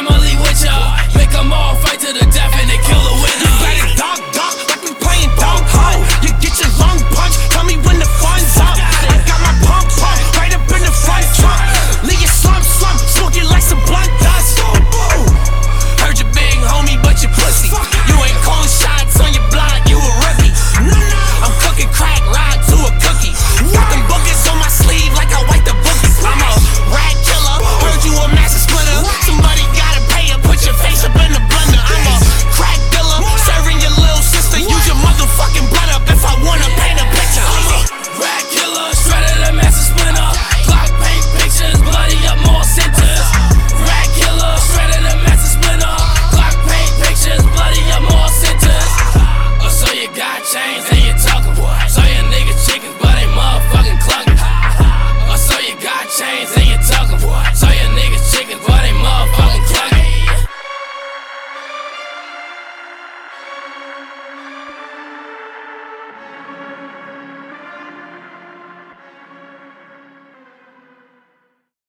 family with y'all. Make them all fight to the death